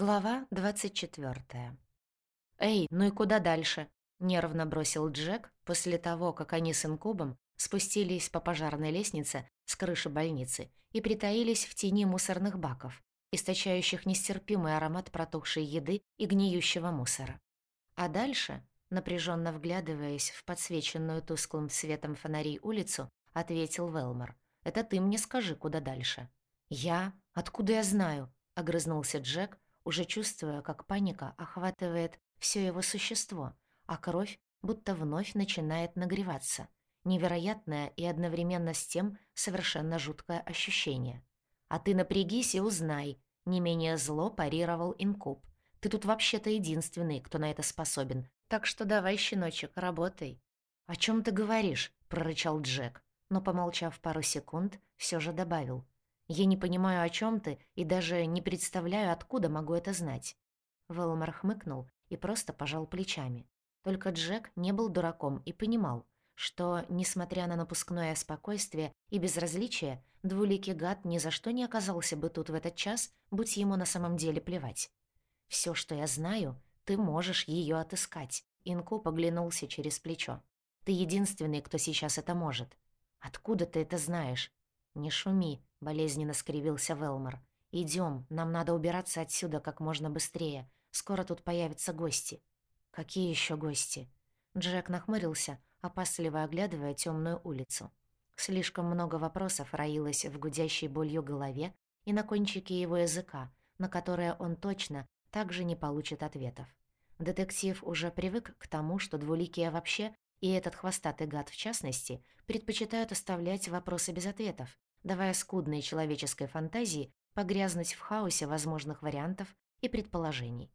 Глава 24. «Эй, ну и куда дальше?» — нервно бросил Джек после того, как они с инкубом спустились по пожарной лестнице с крыши больницы и притаились в тени мусорных баков, источающих нестерпимый аромат протухшей еды и гниющего мусора. А дальше, напряженно вглядываясь в подсвеченную тусклым светом фонарей улицу, ответил Велмор. «Это ты мне скажи, куда дальше». «Я? Откуда я знаю?» — огрызнулся Джек, уже чувствуя, как паника охватывает все его существо, а кровь будто вновь начинает нагреваться. Невероятное и одновременно с тем совершенно жуткое ощущение. «А ты напрягись и узнай», — не менее зло парировал инкуб. «Ты тут вообще-то единственный, кто на это способен, так что давай, щеночек, работай». «О чем ты говоришь?» — прорычал Джек, но, помолчав пару секунд, все же добавил. Я не понимаю, о чем ты, и даже не представляю, откуда могу это знать». Велмар хмыкнул и просто пожал плечами. Только Джек не был дураком и понимал, что, несмотря на напускное спокойствие и безразличие, двуликий гад ни за что не оказался бы тут в этот час, будь ему на самом деле плевать. Все, что я знаю, ты можешь ее отыскать», — Инку поглянулся через плечо. «Ты единственный, кто сейчас это может. Откуда ты это знаешь? Не шуми, — болезненно скривился Велмор. «Идём, нам надо убираться отсюда как можно быстрее. Скоро тут появятся гости». «Какие ещё гости?» Джек нахмурился, опасливо оглядывая тёмную улицу. Слишком много вопросов роилось в гудящей болью голове и на кончике его языка, на которые он точно также не получит ответов. Детектив уже привык к тому, что двуликие вообще, и этот хвостатый гад в частности, предпочитают оставлять вопросы без ответов, давая скудной человеческой фантазии погрязнуть в хаосе возможных вариантов и предположений.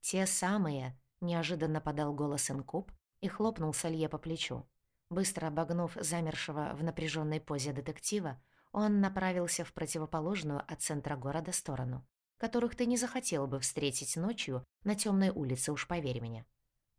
«Те самые», — неожиданно подал голос Инкуб и хлопнул Салье по плечу. Быстро обогнув замершего в напряженной позе детектива, он направился в противоположную от центра города сторону, которых ты не захотел бы встретить ночью на темной улице, уж поверь мне.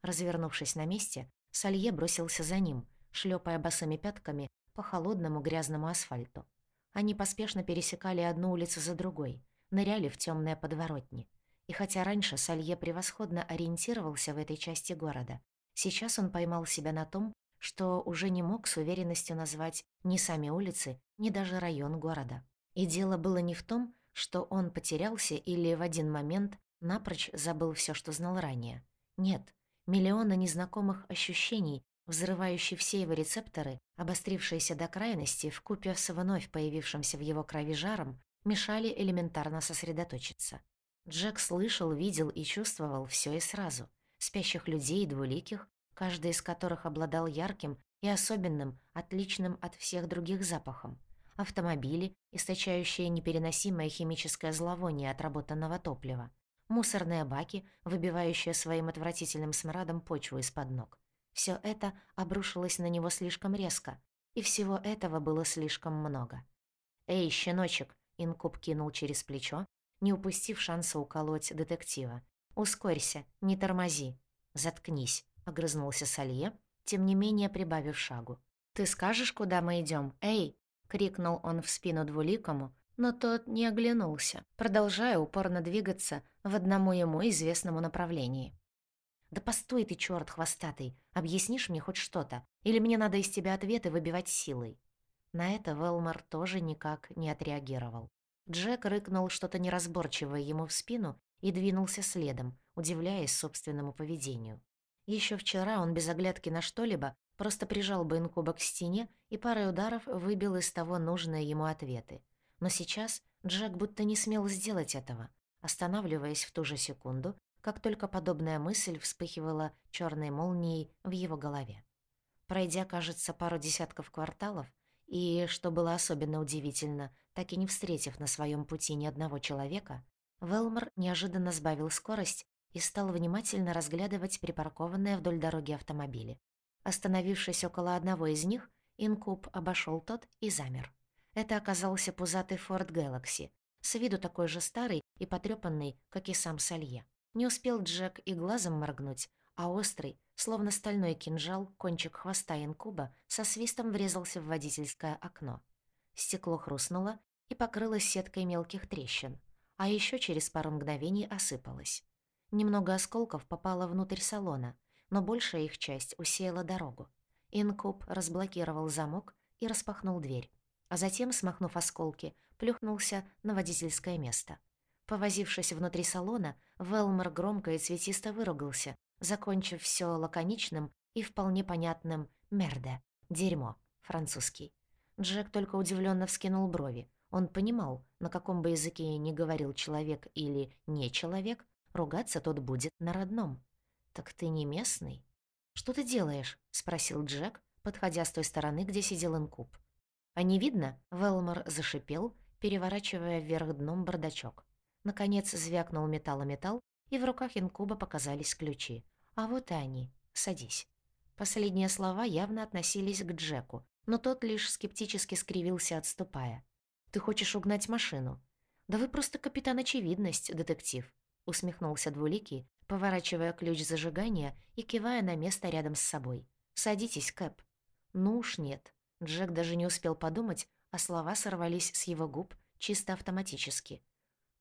Развернувшись на месте, Салье бросился за ним, шлепая босыми пятками по холодному грязному асфальту. Они поспешно пересекали одну улицу за другой, ныряли в темные подворотни. И хотя раньше Салье превосходно ориентировался в этой части города, сейчас он поймал себя на том, что уже не мог с уверенностью назвать ни сами улицы, ни даже район города. И дело было не в том, что он потерялся или в один момент напрочь забыл все, что знал ранее. Нет, миллионы незнакомых ощущений взрывающий все его рецепторы, обострившиеся до крайности в купе с вновь появившимся в его крови жаром, мешали элементарно сосредоточиться. Джек слышал, видел и чувствовал все и сразу. Спящих людей двуликих, каждый из которых обладал ярким и особенным, отличным от всех других запахом. Автомобили, источающие непереносимое химическое зловоние отработанного топлива. Мусорные баки, выбивающие своим отвратительным смрадом почву из-под ног. Все это обрушилось на него слишком резко, и всего этого было слишком много. «Эй, щеночек!» — Инкуб кинул через плечо, не упустив шанса уколоть детектива. «Ускорься, не тормози!» «Заткнись!» — огрызнулся Салье, тем не менее прибавив шагу. «Ты скажешь, куда мы идем? Эй!» — крикнул он в спину двуликому, но тот не оглянулся, продолжая упорно двигаться в одному ему известному направлении. «Да постой ты, чёрт хвостатый! Объяснишь мне хоть что-то? Или мне надо из тебя ответы выбивать силой?» На это Велмор тоже никак не отреагировал. Джек рыкнул что-то неразборчивое ему в спину и двинулся следом, удивляясь собственному поведению. Еще вчера он без оглядки на что-либо просто прижал бы инкуба к стене и парой ударов выбил из того нужные ему ответы. Но сейчас Джек будто не смел сделать этого, останавливаясь в ту же секунду, как только подобная мысль вспыхивала черной молнией в его голове. Пройдя, кажется, пару десятков кварталов, и, что было особенно удивительно, так и не встретив на своем пути ни одного человека, Велмор неожиданно сбавил скорость и стал внимательно разглядывать припаркованные вдоль дороги автомобили. Остановившись около одного из них, Инкуб обошел тот и замер. Это оказался пузатый Ford Galaxy, с виду такой же старый и потрёпанный, как и сам Салье. Не успел Джек и глазом моргнуть, а острый, словно стальной кинжал, кончик хвоста инкуба со свистом врезался в водительское окно. Стекло хрустнуло и покрылось сеткой мелких трещин, а еще через пару мгновений осыпалась. Немного осколков попало внутрь салона, но большая их часть усеяла дорогу. Инкуб разблокировал замок и распахнул дверь, а затем, смахнув осколки, плюхнулся на водительское место. Повозившись внутри салона, Велмор громко и цветисто выругался, закончив все лаконичным и вполне понятным «мерде» — «дерьмо» французский. Джек только удивленно вскинул брови. Он понимал, на каком бы языке ни говорил человек или не человек, ругаться тот будет на родном. «Так ты не местный?» «Что ты делаешь?» — спросил Джек, подходя с той стороны, где сидел инкуб. «А не видно?» — Велмор зашипел, переворачивая вверх дном бардачок. Наконец звякнул металл-металл, и в руках инкуба показались ключи. «А вот и они. Садись». Последние слова явно относились к Джеку, но тот лишь скептически скривился, отступая. «Ты хочешь угнать машину?» «Да вы просто капитан Очевидность, детектив», — усмехнулся Двуликий, поворачивая ключ зажигания и кивая на место рядом с собой. «Садитесь, Кэп». «Ну уж нет». Джек даже не успел подумать, а слова сорвались с его губ чисто автоматически.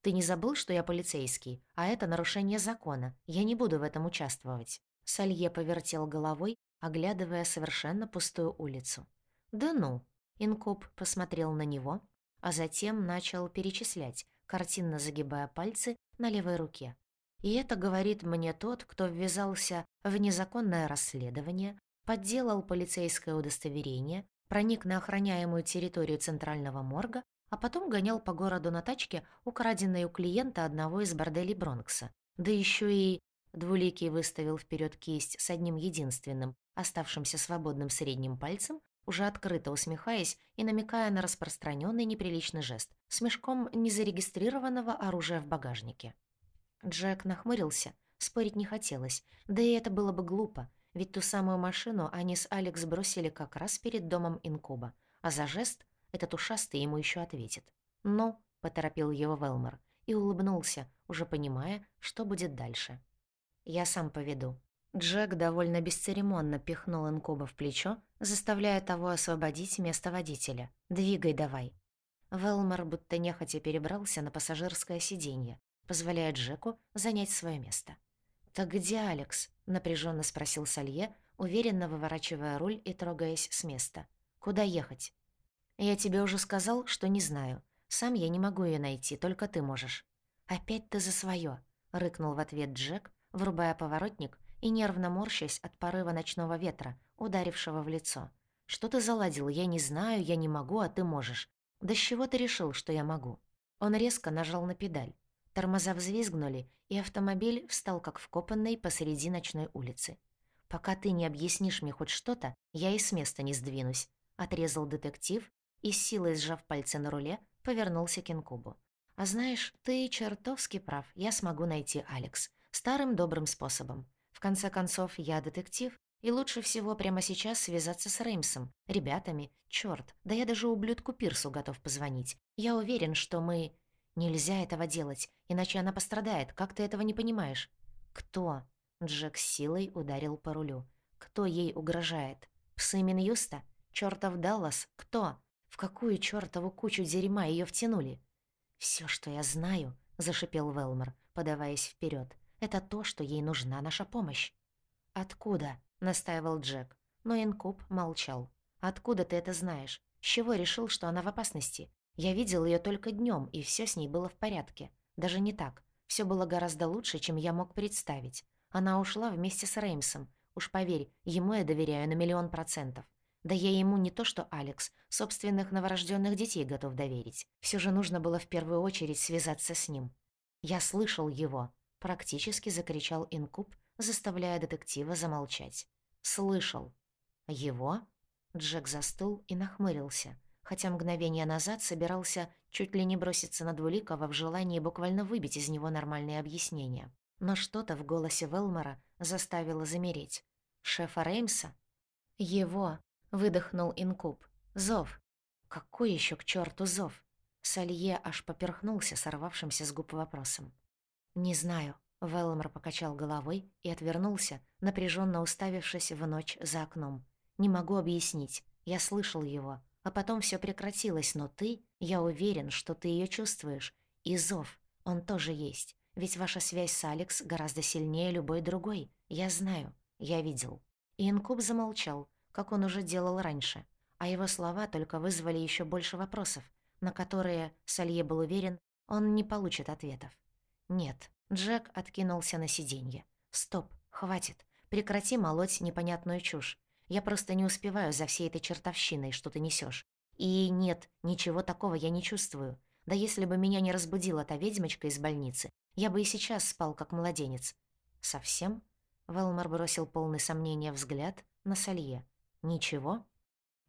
«Ты не забыл, что я полицейский, а это нарушение закона. Я не буду в этом участвовать». Салье повертел головой, оглядывая совершенно пустую улицу. «Да ну!» Инкуб посмотрел на него, а затем начал перечислять, картинно загибая пальцы на левой руке. И это говорит мне тот, кто ввязался в незаконное расследование, подделал полицейское удостоверение, проник на охраняемую территорию центрального морга, а потом гонял по городу на тачке, украденной у клиента одного из борделей Бронкса. Да еще и Двуликий выставил вперед кисть с одним единственным, оставшимся свободным средним пальцем, уже открыто усмехаясь и намекая на распространенный неприличный жест с мешком незарегистрированного оружия в багажнике. Джек нахмурился, спорить не хотелось, да и это было бы глупо, ведь ту самую машину они с Алекс бросили как раз перед домом Инкуба, а за жест этот ушастый ему еще ответит. «Ну», — поторопил его Велмор и улыбнулся, уже понимая, что будет дальше. «Я сам поведу», Джек довольно бесцеремонно пихнул Инкуба в плечо, заставляя того освободить место водителя. «Двигай давай». Велмор будто нехотя перебрался на пассажирское сиденье, позволяя Джеку занять свое место. «Так где Алекс?» — напряженно спросил Салье, уверенно выворачивая руль и трогаясь с места. «Куда ехать?» «Я тебе уже сказал, что не знаю. Сам я не могу ее найти, только ты можешь». «Опять ты за свое, рыкнул в ответ Джек, врубая поворотник и нервно морщась от порыва ночного ветра, ударившего в лицо. «Что ты заладил? Я не знаю, я не могу, а ты можешь. Да с чего ты решил, что я могу?» Он резко нажал на педаль. Тормоза взвизгнули, и автомобиль встал как вкопанный посреди ночной улицы. «Пока ты не объяснишь мне хоть что-то, я и с места не сдвинусь», — отрезал детектив и, силой сжав пальцы на руле, повернулся к инкубу. «А знаешь, ты чертовски прав, я смогу найти Алекс. Старым добрым способом. В конце концов, я детектив, и лучше всего прямо сейчас связаться с Реймсом, ребятами. Чёрт, да я даже ублюдку Пирсу готов позвонить. Я уверен, что мы... Нельзя этого делать, иначе она пострадает. Как ты этого не понимаешь? Кто? Джек силой ударил по рулю. Кто ей угрожает? Псы Минюста? Чёртов Даллас? Кто? В какую чёртову кучу дерьма её втянули? «Всё, что я знаю», — зашипел Велмор, подаваясь вперед. Это то, что ей нужна наша помощь». «Откуда?» — настаивал Джек. Но Инкуб молчал. «Откуда ты это знаешь? С чего решил, что она в опасности? Я видел ее только днем, и все с ней было в порядке. Даже не так. Все было гораздо лучше, чем я мог представить. Она ушла вместе с Реймсом. Уж поверь, ему я доверяю на миллион процентов. Да я ему не то что Алекс, собственных новорожденных детей готов доверить. Все же нужно было в первую очередь связаться с ним. Я слышал его, Практически закричал инкуб, заставляя детектива замолчать. «Слышал». «Его?» Джек застыл и нахмурился, хотя мгновение назад собирался чуть ли не броситься на Двуликова в желании буквально выбить из него нормальные объяснения. Но что-то в голосе Велмора заставило замереть. «Шефа Реймса?» «Его!» — выдохнул инкуб. «Зов!» «Какой еще к черту зов?» Салье аж поперхнулся сорвавшимся с губ вопросом. «Не знаю», — Велмор покачал головой и отвернулся, напряженно уставившись в ночь за окном. «Не могу объяснить. Я слышал его. А потом все прекратилось, но ты, я уверен, что ты ее чувствуешь. И зов. Он тоже есть. Ведь ваша связь с Алекс гораздо сильнее любой другой. Я знаю. Я видел». И инкуб замолчал, как он уже делал раньше. А его слова только вызвали еще больше вопросов, на которые, Салье был уверен, он не получит ответов. «Нет». Джек откинулся на сиденье. «Стоп, хватит. Прекрати молоть непонятную чушь. Я просто не успеваю за всей этой чертовщиной, что ты несешь. И нет, ничего такого я не чувствую. Да если бы меня не разбудила та ведьмочка из больницы, я бы и сейчас спал как младенец. Совсем? Велмор бросил полный сомнения взгляд на Салье. Ничего?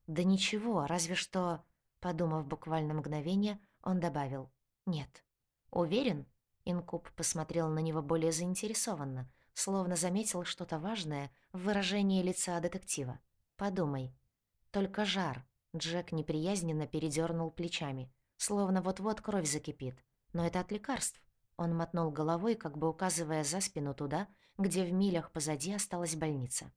Да ничего, разве что... Подумав буквально мгновение, он добавил. Нет. Уверен? Инкуб посмотрел на него более заинтересованно, словно заметил что-то важное в выражении лица детектива. «Подумай». «Только жар». Джек неприязненно передернул плечами, словно вот-вот кровь закипит. «Но это от лекарств. Он мотнул головой, как бы указывая за спину туда, где в милях позади осталась больница.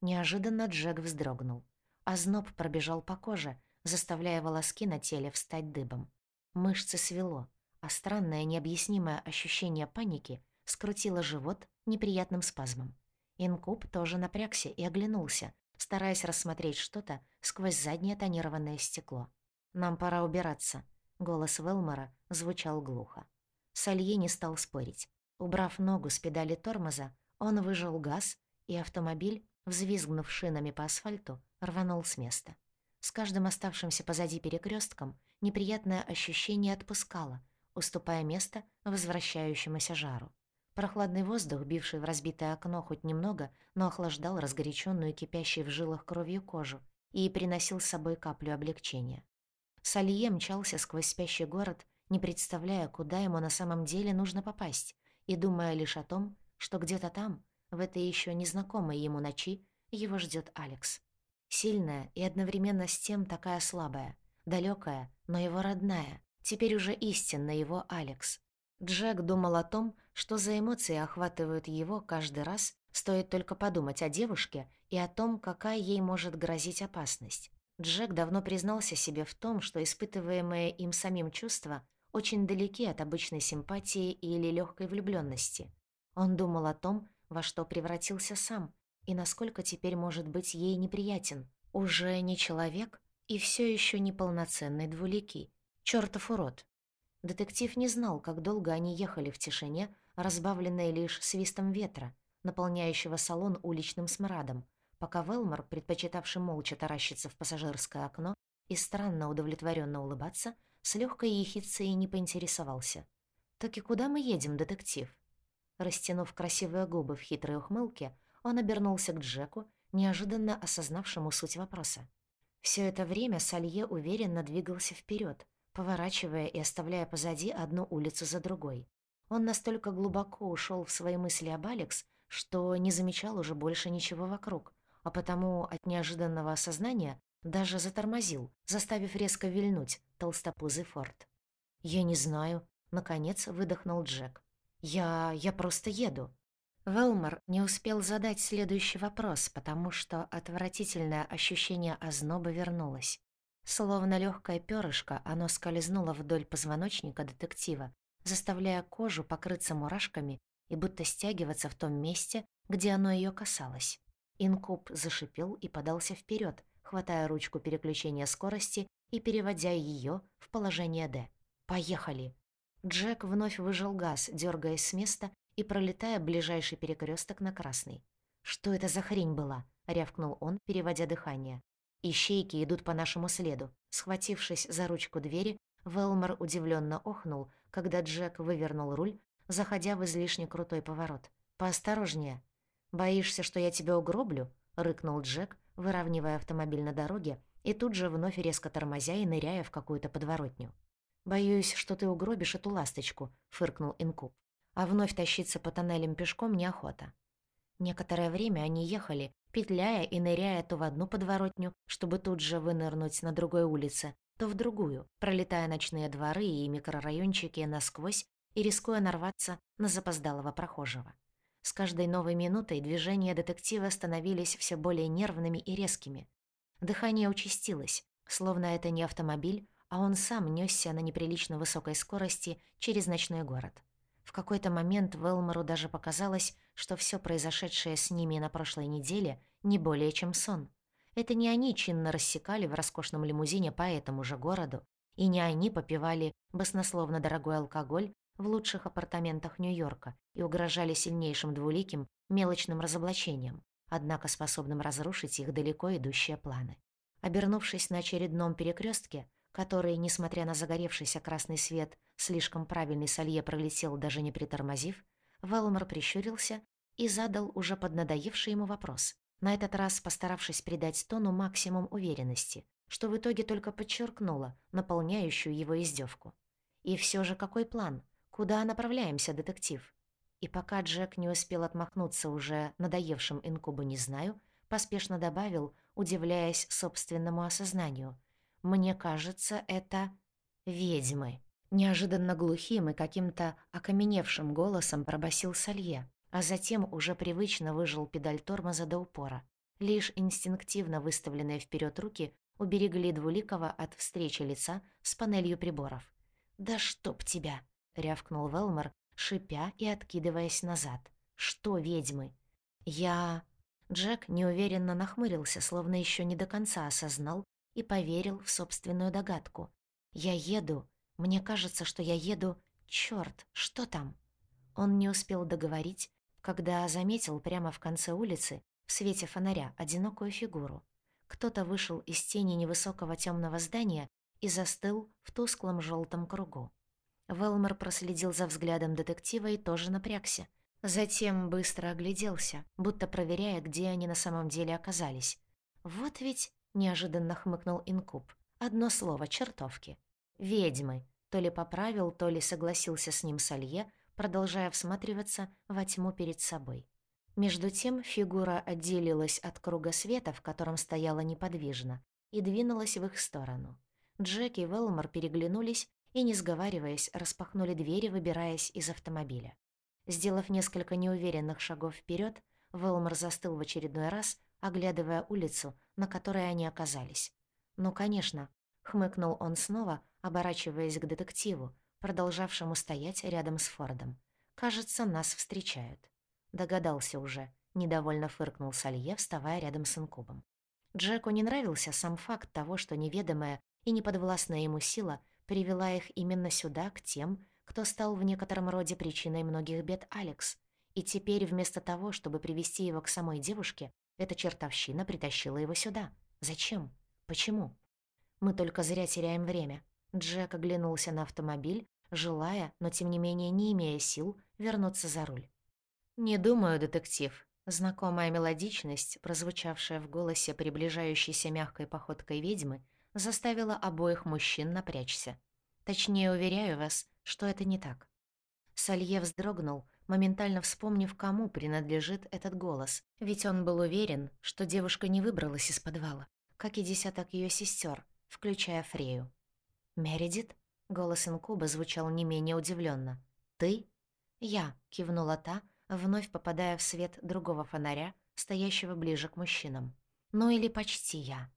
Неожиданно Джек вздрогнул. Озноб пробежал по коже, заставляя волоски на теле встать дыбом. Мышцы свело, а странное необъяснимое ощущение паники скрутило живот неприятным спазмом. Инкуб тоже напрягся и оглянулся, стараясь рассмотреть что-то сквозь заднее тонированное стекло. «Нам пора убираться», — голос Велмора звучал глухо. Салье не стал спорить. Убрав ногу с педали тормоза, он выжал газ, и автомобиль, взвизгнув шинами по асфальту, рванул с места. С каждым оставшимся позади перекрестком неприятное ощущение отпускало, уступая место возвращающемуся жару. Прохладный воздух, бивший в разбитое окно хоть немного, но охлаждал разгоряченную кипящей в жилах кровью кожу и приносил с собой каплю облегчения. Салье мчался сквозь спящий город, не представляя, куда ему на самом деле нужно попасть, и думая лишь о том, что где-то там, в этой еще незнакомой ему ночи, его ждет Алекс. Сильная и одновременно с тем такая слабая, далекая, но его родная, теперь уже истинно его Алекс. Джек думал о том, что за эмоции охватывают его каждый раз, стоит только подумать о девушке и о том, какая ей может грозить опасность. Джек давно признался себе в том, что испытываемые им самим чувства очень далеки от обычной симпатии или легкой влюбленности. Он думал о том, во что превратился сам, и насколько теперь может быть ей неприятен. Уже не человек и все еще неполноценный двуликий. Чёртов урод. Детектив не знал, как долго они ехали в тишине, разбавленной лишь свистом ветра, наполняющего салон уличным смрадом, пока Велмор, предпочитавший молча таращиться в пассажирское окно и странно удовлетворенно улыбаться, с легкой ехицей не поинтересовался. «Так и куда мы едем, детектив?» Растянув красивые губы в хитрой ухмылке, он обернулся к Джеку, неожиданно осознавшему суть вопроса. Все это время Салье уверенно двигался вперед, поворачивая и оставляя позади одну улицу за другой. Он настолько глубоко ушел в свои мысли об Алекс, что не замечал уже больше ничего вокруг, а потому от неожиданного осознания даже затормозил, заставив резко вильнуть толстопузый форт. «Я не знаю», — наконец выдохнул Джек. «Я... я просто еду». Велмор не успел задать следующий вопрос, потому что отвратительное ощущение озноба вернулось. Словно легкое перышко, оно скользнуло вдоль позвоночника детектива, заставляя кожу покрыться мурашками и будто стягиваться в том месте, где оно ее касалось. Инкуб зашипел и подался вперед, хватая ручку переключения скорости и переводя ее в положение «Д». «Поехали!» Джек вновь выжил газ, дергаясь с места и пролетая ближайший перекресток на красный. «Что это за хрень была?» — рявкнул он, переводя дыхание. «Ищейки идут по нашему следу». Схватившись за ручку двери, Велмор удивленно охнул, когда Джек вывернул руль, заходя в излишне крутой поворот. «Поосторожнее». «Боишься, что я тебя угроблю?» — рыкнул Джек, выравнивая автомобиль на дороге и тут же вновь резко тормозя и ныряя в какую-то подворотню. «Боюсь, что ты угробишь эту ласточку», — фыркнул Инкуб. «А вновь тащиться по тоннелям пешком неохота». Некоторое время они ехали, петляя и ныряя то в одну подворотню, чтобы тут же вынырнуть на другой улице, то в другую, пролетая ночные дворы и микрорайончики насквозь и рискуя нарваться на запоздалого прохожего. С каждой новой минутой движения детектива становились все более нервными и резкими. Дыхание участилось, словно это не автомобиль, а он сам нёсся на неприлично высокой скорости через ночной город. В какой-то момент Велмору даже показалось, что всё произошедшее с ними на прошлой неделе не более чем сон. Это не они чинно рассекали в роскошном лимузине по этому же городу, и не они попивали баснословно дорогой алкоголь в лучших апартаментах Нью-Йорка и угрожали сильнейшим двуликим мелочным разоблачением, однако способным разрушить их далеко идущие планы. Обернувшись на очередном перекрестке, который, несмотря на загоревшийся красный свет, слишком правильный солье пролетел, даже не притормозив, Велмор прищурился и задал уже поднадоевший ему вопрос, на этот раз постаравшись придать тону максимум уверенности, что в итоге только подчеркнуло наполняющую его издевку. И все же какой план? Куда направляемся, детектив? И пока Джек не успел отмахнуться уже надоевшим инкубу «не знаю», поспешно добавил, удивляясь собственному осознанию. «Мне кажется, это ведьмы». Неожиданно глухим и каким-то окаменевшим голосом пробасил Салье, а затем уже привычно выжил педаль тормоза до упора. Лишь инстинктивно выставленные вперед руки уберегли Двуликова от встречи лица с панелью приборов. «Да чтоб тебя!» — рявкнул Велмор, шипя и откидываясь назад. «Что, ведьмы?» «Я...» Джек неуверенно нахмурился, словно еще не до конца осознал и поверил в собственную догадку. «Я еду. Мне кажется, что я еду... Чёрт, что там?» Он не успел договорить, когда заметил прямо в конце улицы, в свете фонаря, одинокую фигуру. Кто-то вышел из тени невысокого темного здания и застыл в тусклом желтом кругу. Велмор проследил за взглядом детектива и тоже напрягся. Затем быстро огляделся, будто проверяя, где они на самом деле оказались. «Вот ведь...» — неожиданно хмыкнул Инкуб. «Одно слово — чертовки. Ведьмы!» То ли поправил, то ли согласился с ним Салье, продолжая всматриваться во тьму перед собой. Между тем фигура отделилась от круга света, в котором стояла неподвижно, и двинулась в их сторону. Джек и Велмор переглянулись и, не сговариваясь, распахнули двери, выбираясь из автомобиля. Сделав несколько неуверенных шагов вперед, Велмор застыл в очередной раз, оглядывая улицу, на которой они оказались. «Ну, конечно», — хмыкнул он снова, оборачиваясь к детективу, продолжавшему стоять рядом с Фордом. «Кажется, нас встречают». Догадался уже, недовольно фыркнул Салье, вставая рядом с инкубом. Джеку не нравился сам факт того, что неведомая и неподвластная ему сила привела их именно сюда, к тем, кто стал в некотором роде причиной многих бед Алекс. И теперь вместо того, чтобы привести его к самой девушке, эта чертовщина притащила его сюда. Зачем? Почему? Мы только зря теряем время. Джек оглянулся на автомобиль, желая, но тем не менее не имея сил, вернуться за руль. «Не думаю, детектив». Знакомая мелодичность, прозвучавшая в голосе приближающейся мягкой походкой ведьмы, заставила обоих мужчин напрячься. Точнее, уверяю вас, что это не так. Салье вздрогнул, моментально вспомнив, кому принадлежит этот голос, ведь он был уверен, что девушка не выбралась из подвала, как и десяток ее сестер, включая Фрею. «Мередит?» — голос инкуба звучал не менее удивленно. «Ты?» «Я», — кивнула та, — вновь попадая в свет другого фонаря, стоящего ближе к мужчинам. «Ну или почти я».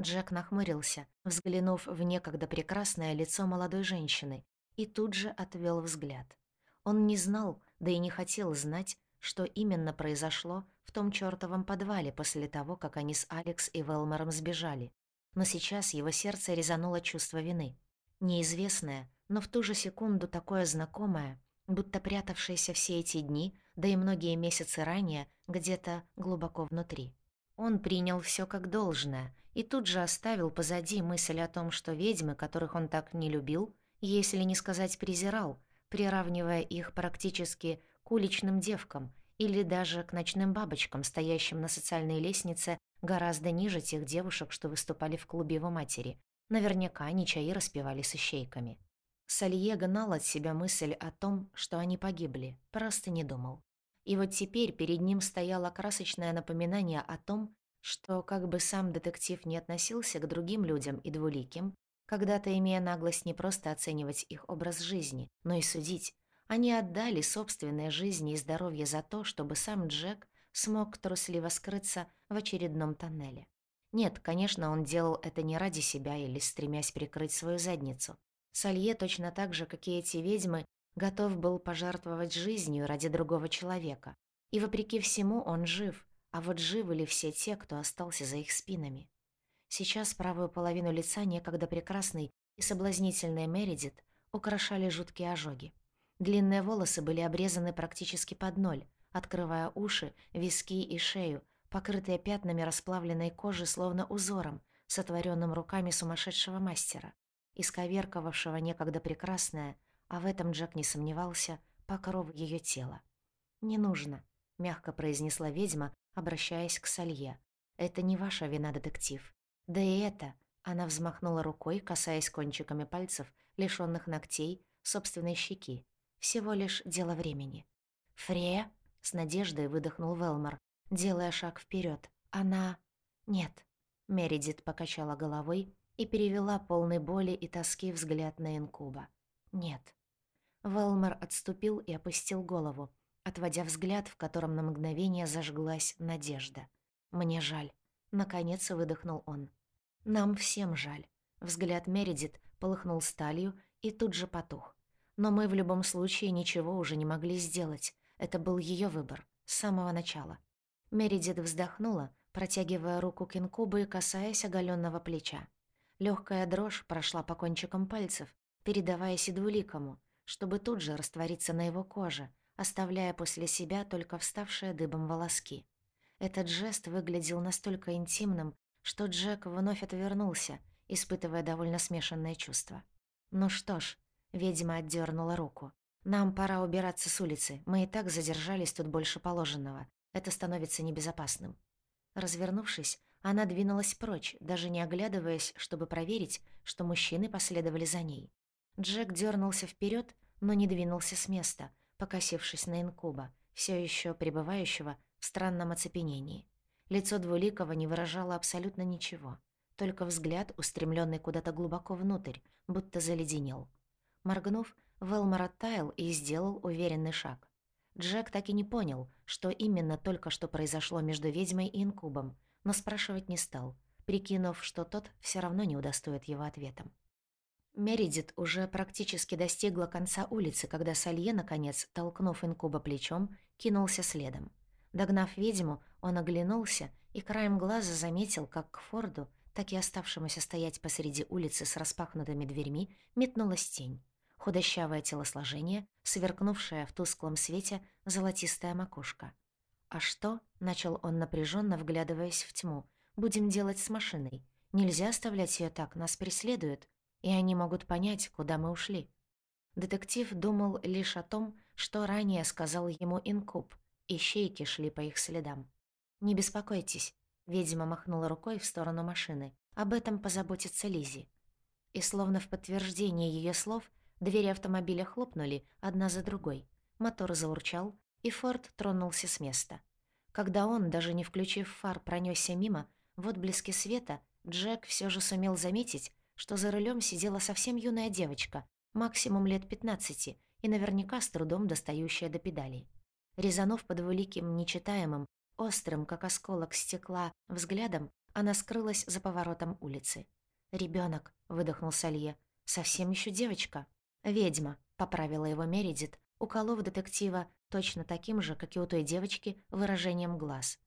Джек нахмурился, взглянув в некогда прекрасное лицо молодой женщины, и тут же отвел взгляд. Он не знал, да и не хотел знать, что именно произошло в том чёртовом подвале после того, как они с Алекс и Велмором сбежали. Но сейчас его сердце резануло чувство вины. Неизвестное, но в ту же секунду такое знакомое, будто прятавшаяся все эти дни, да и многие месяцы ранее, где-то глубоко внутри. Он принял все как должное и тут же оставил позади мысль о том, что ведьмы, которых он так не любил, если не сказать презирал, приравнивая их практически к уличным девкам или даже к ночным бабочкам, стоящим на социальной лестнице гораздо ниже тех девушек, что выступали в клубе его матери. Наверняка они чаи распевали с ищейками. Салье гнал от себя мысль о том, что они погибли, просто не думал. И вот теперь перед ним стояло красочное напоминание о том, что, как бы сам детектив не относился к другим людям и двуликим, когда-то имея наглость не просто оценивать их образ жизни, но и судить, они отдали собственные жизни и здоровье за то, чтобы сам Джек смог трусливо скрыться в очередном тоннеле. Нет, конечно, он делал это не ради себя или стремясь прикрыть свою задницу. Салье точно так же, как и эти ведьмы, готов был пожертвовать жизнью ради другого человека. И вопреки всему он жив, а вот живы ли все те, кто остался за их спинами? Сейчас правую половину лица некогда прекрасной и соблазнительной Мередит украшали жуткие ожоги. Длинные волосы были обрезаны практически под ноль, открывая уши, виски и шею, покрытые пятнами расплавленной кожи словно узором, сотворенным руками сумасшедшего мастера, исковерковавшего некогда прекрасное, а в этом Джек не сомневался, покров ее тела. «Не нужно», — мягко произнесла ведьма, обращаясь к Салье. «Это не ваша вина, детектив. Да и это...» Она взмахнула рукой, касаясь кончиками пальцев, лишённых ногтей, собственной щеки. Всего лишь дело времени. «Фрея?» — с надеждой выдохнул Велмор, делая шаг вперед. «Она...» «Нет». Мередит покачала головой и перевела полный боли и тоски взгляд на инкуба. «Нет». Велмор отступил и опустил голову, отводя взгляд, в котором на мгновение зажглась надежда. «Мне жаль». Наконец выдохнул он. «Нам всем жаль». Взгляд Мередит полыхнул сталью и тут же потух. Но мы в любом случае ничего уже не могли сделать. Это был ее выбор, с самого начала. Мередит вздохнула, протягивая руку к инкубу и касаясь оголенного плеча. Легкая дрожь прошла по кончикам пальцев, передаваясь и двуликому, чтобы тут же раствориться на его коже, оставляя после себя только вставшие дыбом волоски. Этот жест выглядел настолько интимным, что Джек вновь отвернулся, испытывая довольно смешанные чувства. «Ну что ж», — ведьма отдернула руку, — «нам пора убираться с улицы, мы и так задержались тут больше положенного, это становится небезопасным». Развернувшись, она двинулась прочь, даже не оглядываясь, чтобы проверить, что мужчины последовали за ней. Джек дернулся вперед, но не двинулся с места, покосившись на инкуба, все еще пребывающего в странном оцепенении. Лицо Двуликова не выражало абсолютно ничего, только взгляд, устремленный куда-то глубоко внутрь, будто заледенел. Моргнув, Велмор оттаял и сделал уверенный шаг. Джек так и не понял, что именно только что произошло между ведьмой и инкубом, но спрашивать не стал, прикинув, что тот все равно не удостоит его ответом. Мередит уже практически достигла конца улицы, когда Салье, наконец, толкнув инкуба плечом, кинулся следом. Догнав ведьму, он оглянулся и краем глаза заметил, как к Форду, так и оставшемуся стоять посреди улицы с распахнутыми дверьми, метнулась тень. Худощавое телосложение, сверкнувшее в тусклом свете золотистая макушка. «А что?» — начал он напряженно, вглядываясь в тьму. «Будем делать с машиной. Нельзя оставлять ее так, нас преследуют и они могут понять, куда мы ушли. Детектив думал лишь о том, что ранее сказал ему инкуб, и щейки шли по их следам. «Не беспокойтесь», — ведьма махнула рукой в сторону машины. «Об этом позаботится Лизи. И словно в подтверждение ее слов, двери автомобиля хлопнули одна за другой. Мотор заурчал, и Форд тронулся с места. Когда он, даже не включив фар, пронесся мимо, в отблеске света Джек все же сумел заметить, что за рулем сидела совсем юная девочка, максимум лет 15, и наверняка с трудом достающая до педалей. Резанув под великим, нечитаемым, острым, как осколок стекла, взглядом, она скрылась за поворотом улицы. Ребенок, выдохнул Салье, — «совсем еще девочка». «Ведьма», — поправила его Мередит, уколов детектива точно таким же, как и у той девочки, выражением глаз.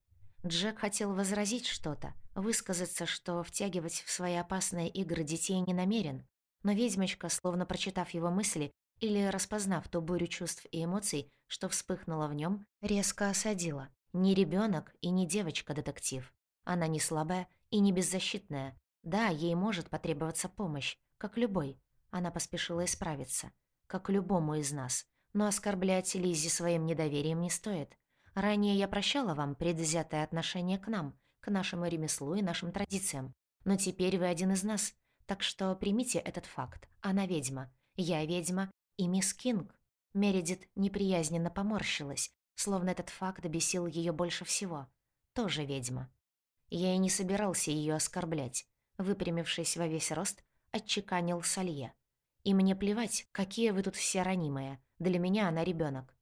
Джек хотел возразить что-то, высказаться, что втягивать в свои опасные игры детей не намерен, но ведьмочка, словно прочитав его мысли или распознав ту бурю чувств и эмоций, что вспыхнула в нем, резко осадила. Не ребенок и не девочка-детектив. Она не слабая и не беззащитная. Да, ей может потребоваться помощь, как любой. Она поспешила исправиться. Как любому из нас. Но оскорблять Лизи своим недоверием не стоит. Ранее я прощала вам предвзятое отношение к нам, к нашему ремеслу и нашим традициям. Но теперь вы один из нас, так что примите этот факт. Она ведьма, я ведьма и мисс Кинг». Мередит неприязненно поморщилась, словно этот факт бесил ее больше всего. Тоже ведьма. Я и не собирался ее оскорблять. Выпрямившись во весь рост, отчеканил Салье. «И мне плевать, какие вы тут все ранимые. Для меня она ребенок.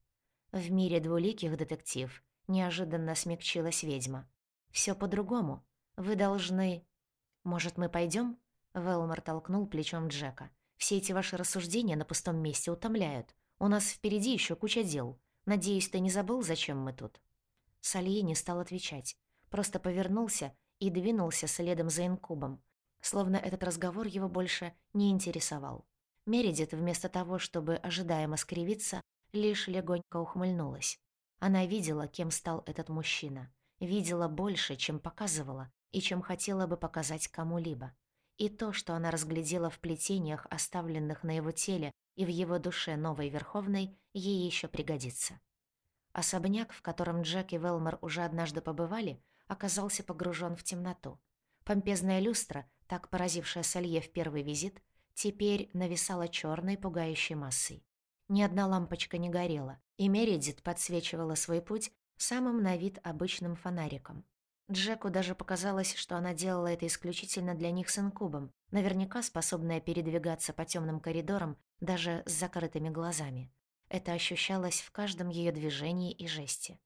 В мире двуликих детектив неожиданно смягчилась ведьма. Все по-другому. Вы должны... Может, мы пойдем? Велмор толкнул плечом Джека. «Все эти ваши рассуждения на пустом месте утомляют. У нас впереди еще куча дел. Надеюсь, ты не забыл, зачем мы тут?» Салье не стал отвечать. Просто повернулся и двинулся следом за инкубом. Словно этот разговор его больше не интересовал. Мередит, вместо того, чтобы ожидаемо скривиться, лишь легонько ухмыльнулась. Она видела, кем стал этот мужчина. Видела больше, чем показывала и чем хотела бы показать кому-либо. И то, что она разглядела в плетениях, оставленных на его теле и в его душе новой Верховной, ей еще пригодится. Особняк, в котором Джек и Велмор уже однажды побывали, оказался погружен в темноту. Помпезная люстра, так поразившая Салье в первый визит, теперь нависала черной пугающей массой. Ни одна лампочка не горела, и Мередит подсвечивала свой путь самым на вид обычным фонариком. Джеку даже показалось, что она делала это исключительно для них с инкубом, наверняка способная передвигаться по темным коридорам даже с закрытыми глазами. Это ощущалось в каждом ее движении и жесте.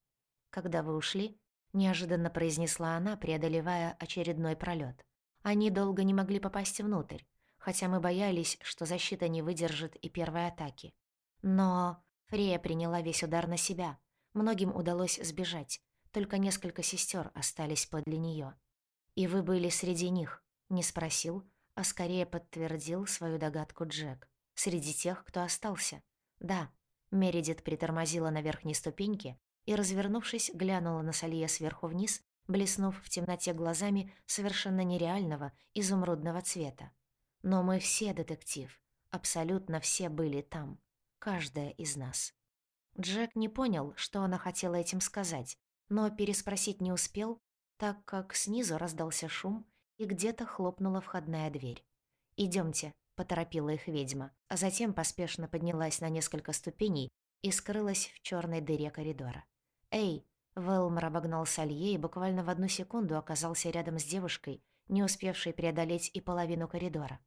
«Когда вы ушли», — неожиданно произнесла она, преодолевая очередной пролет. «Они долго не могли попасть внутрь, хотя мы боялись, что защита не выдержит и первой атаки. Но Фрея приняла весь удар на себя. Многим удалось сбежать, только несколько сестер остались подле нее. «И вы были среди них?» — не спросил, а скорее подтвердил свою догадку Джек. «Среди тех, кто остался?» «Да». Мередит притормозила на верхней ступеньке и, развернувшись, глянула на Салье сверху вниз, блеснув в темноте глазами совершенно нереального изумрудного цвета. «Но мы все детектив. Абсолютно все были там. Каждая из нас». Джек не понял, что она хотела этим сказать, но переспросить не успел, так как снизу раздался шум, и где-то хлопнула входная дверь. «Идёмте», — поторопила их ведьма, а затем поспешно поднялась на несколько ступеней и скрылась в чёрной дыре коридора. «Эй!» — Велмор обогнал Салье и буквально в одну секунду оказался рядом с девушкой, не успевшей преодолеть и половину коридора.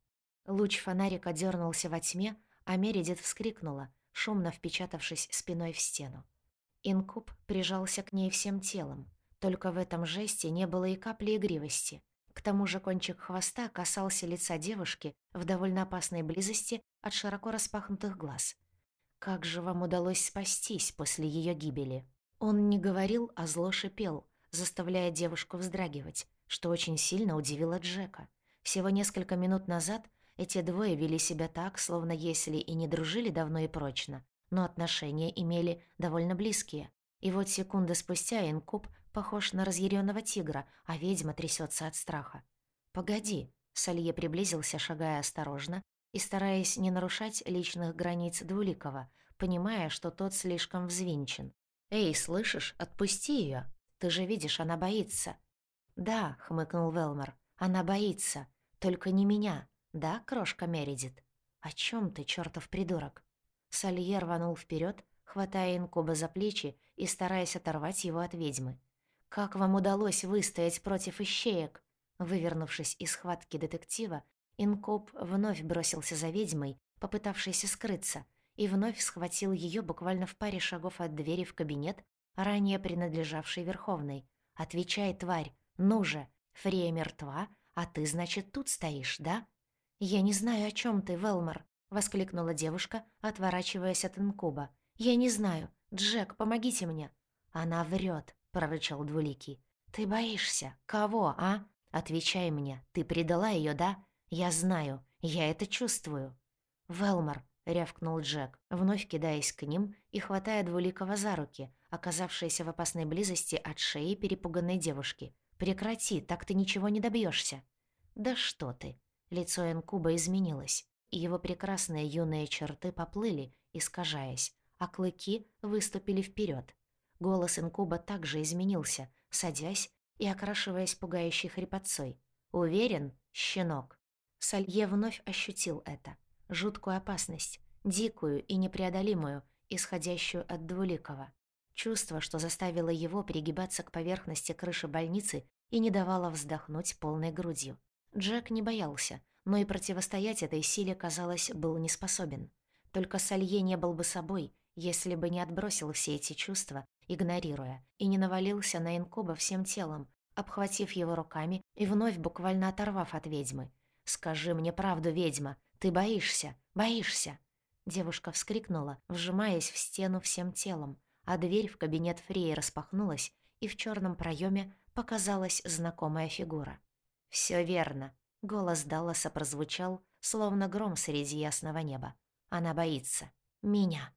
Луч фонарика дернулся во тьме, а Мередит вскрикнула, шумно впечатавшись спиной в стену. Инкуб прижался к ней всем телом. Только в этом жесте не было и капли игривости. К тому же кончик хвоста касался лица девушки в довольно опасной близости от широко распахнутых глаз. «Как же вам удалось спастись после ее гибели?» Он не говорил, а зло шипел, заставляя девушку вздрагивать, что очень сильно удивило Джека. Всего несколько минут назад эти двое вели себя так, словно если и не дружили давно и прочно, но отношения имели довольно близкие. И вот секунды спустя инкуб похож на разъяренного тигра, а ведьма трясется от страха. «Погоди», — Салье приблизился, шагая осторожно и стараясь не нарушать личных границ Двуликова, понимая, что тот слишком взвинчен. «Эй, слышишь, отпусти ее. Ты же видишь, она боится». «Да», — хмыкнул Велмор, — «она боится. Только не меня. Да, крошка Мередит?» «О чем ты, чертов придурок?» Салье рванул вперед, хватая инкуба за плечи и стараясь оторвать его от ведьмы. «Как вам удалось выстоять против ищеек?» Вывернувшись из схватки детектива, инкуб вновь бросился за ведьмой, попытавшейся скрыться, и вновь схватил ее буквально в паре шагов от двери в кабинет, ранее принадлежавшей Верховной. «Отвечай, тварь! Ну же! Фрея мертва, а ты, значит, тут стоишь, да?» «Я не знаю, о чем ты, Велмор», — воскликнула девушка, отворачиваясь от инкуба. «Я не знаю. Джек, помогите мне». «Она врет», — прорычал Двуликий. «Ты боишься? Кого, а? Отвечай мне. Ты предала ее, да? Я знаю. Я это чувствую». «Велмор», — рявкнул Джек, вновь кидаясь к ним и хватая Двуликого за руки, оказавшиеся в опасной близости от шеи перепуганной девушки. «Прекрати, так ты ничего не добьешься. «Да что ты!» Лицо Энкуба изменилось и его прекрасные юные черты поплыли, искажаясь, а клыки выступили вперед. Голос инкуба также изменился, садясь и окрашиваясь пугающей хрипотцой. «Уверен, щенок?» Салье вновь ощутил это. Жуткую опасность, дикую и непреодолимую, исходящую от Двуликова. Чувство, что заставило его пригибаться к поверхности крыши больницы и не давало вздохнуть полной грудью. Джек не боялся, но и противостоять этой силе, казалось, был не способен. Только Салье не был бы собой, если бы не отбросил все эти чувства, игнорируя, и не навалился на инкуба всем телом, обхватив его руками и вновь буквально оторвав от ведьмы. «Скажи мне правду, ведьма, ты боишься, боишься!» Девушка вскрикнула, вжимаясь в стену всем телом, а дверь в кабинет Фреи распахнулась, и в черном проеме показалась знакомая фигура. Все верно», — голос Далласа прозвучал, словно гром среди ясного неба. «Она боится. Меня».